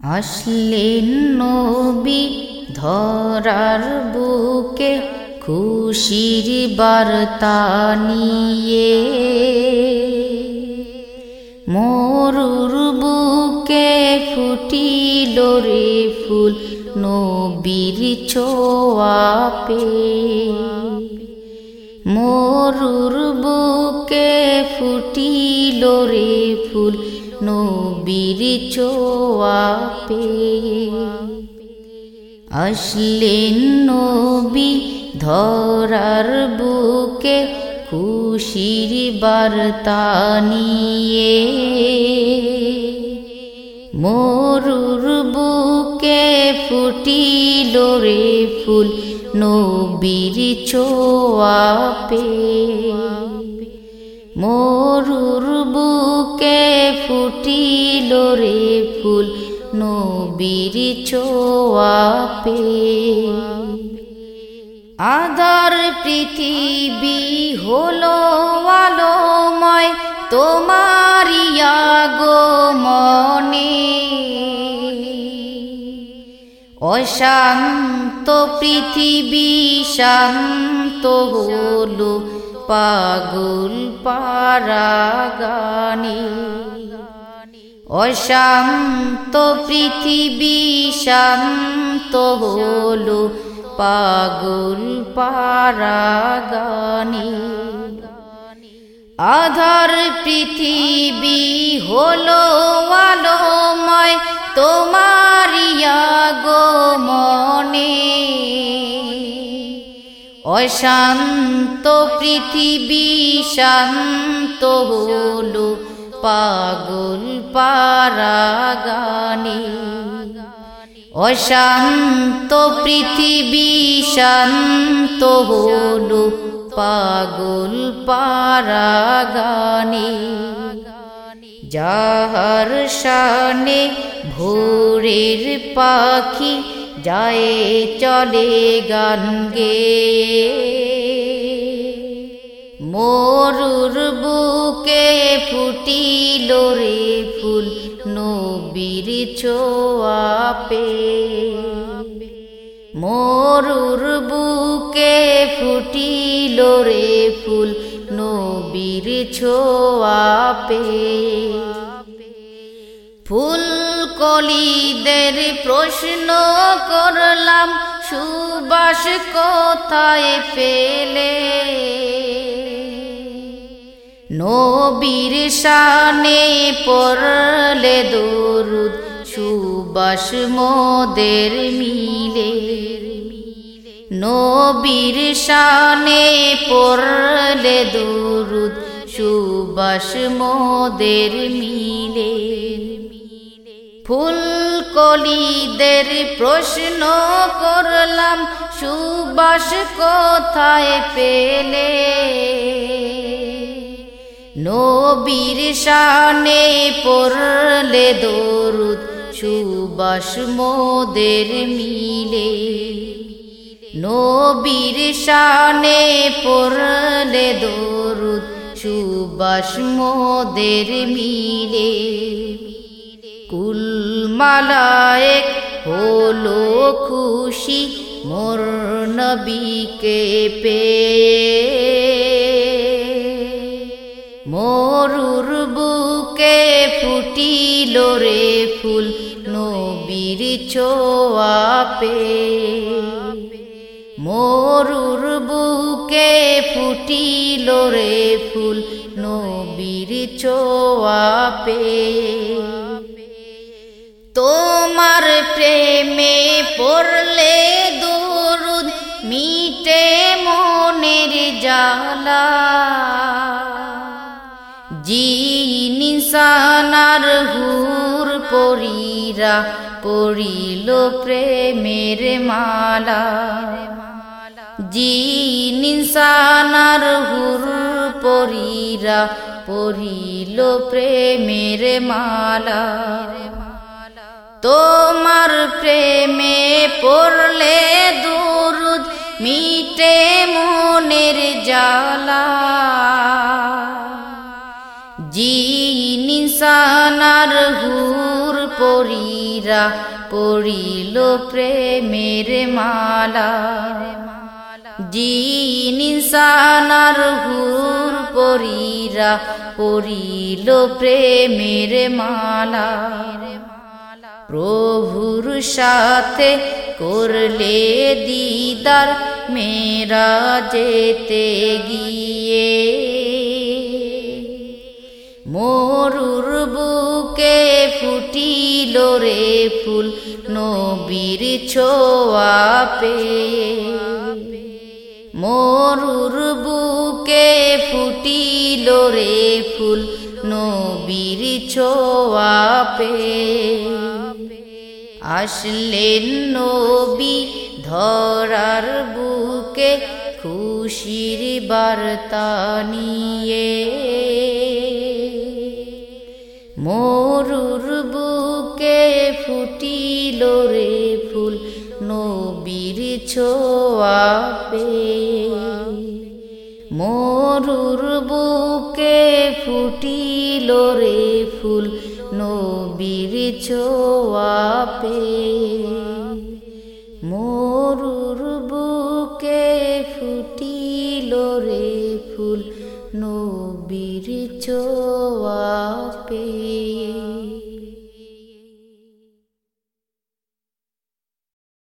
আসলেন নবী ধরার বুকে খুশির বার্তা নিয়ে। মরুর বুকে ফুটিল রে ফুল নবীর ছোয়া পে মরুর বুকে ফুটিল রে ফুল নবীর ছোয়া পে আসলেন নবী ধরার বুকে খুশির বার্তা নিয়ে। মরুর বুকে ফুটিল রে ফুল নবীর ছোয়া পে মরুর বুকে ফুটিল রে ফুল, নবীর ছোয়া পে আধার পৃথিবী হলো আলোময় তোমারিয়া গো মনে অশান্ত পৃথিবী শান্ত হলো পাগল পারাগানে অশান্ত পৃথিবী শান্ত হলো পাগল পারাগানে আধার পৃথিবী হলো আলোময় তোমারিয়া গো মনে অশান্ত পৃথিবী শান্ত হলো পাগল পারাগানে। অশান্ত পৃথিবী শান্ত হলো পাগল পারাগানে। যাহার শানে ভোরের পাখি যায় চলে গান গে। মরুর বুকে ফুটিল রে ফুল নবীর ছোয়া পে মরুর বুকে ফুটিল রে ফুল নবীর ছোয়া পে ফুল কলিদের প্রশ্ন করলাম সুবাস কোথায় পেলে? নবীর শানে পড়লে দরুদ সুবাস মোদের মিলে। নবীর শানে পড়লে দরুদ সুবাস মোদের মিলে। ফুল কলিদের প্রশ্ন করলাম সুবাস কোথায় পেলে? নবীর শানে পড়লে দরুদ সুবাস মোদের মিলে। নবীর শানে পড়লে দরুদ সুবাস মোদের মিলে। কুল মালায়েক হলো খুশি মোর নবীকে পেয়ে। মরুর বুকে ফুটিল রে ফুল নবীর ছোয়া পে মরুর বুকে ফুটিল রে ফুল নবীর ছোয়া পে তোমার প্রেমে পড়লে দুরুদ মিটে মনের জালা জিনিসানার হুর পরীরা পড়িল প্রেমের মালা। জিনিসানার হুর পরীরা পড়িল প্রেমের মালা। তোমার প্রেমে পড়লে দুরুদ মিটে মনের জালা জি নিশানার হুর পরীরা পড়িল প্রেমের মালা। জিন ইনসানার হুর পরীরা পড়িল প্রেমের মালা। প্রভুর সাথে করলে দিদার মেরা যেতে গিয়ে। মরুর বুকে ফুটিল রে ফুল, নবীর ছোয়া পেয়ে। মরুর বুকে ফুটিল রে ফুল, নবীর ছোয়া পেয়ে। আসলেন নবী ধরার বুকে খুশির বার্তা নিয়ে। মরুর বুকে ফুটিল রে ফুল নবীর ছোয়া মরুর বুকে ফুটিল রে ফুল নবীর ছোয়াপে মোরুর বুকে ফুটিল রে ফুল নবীর ছোয়া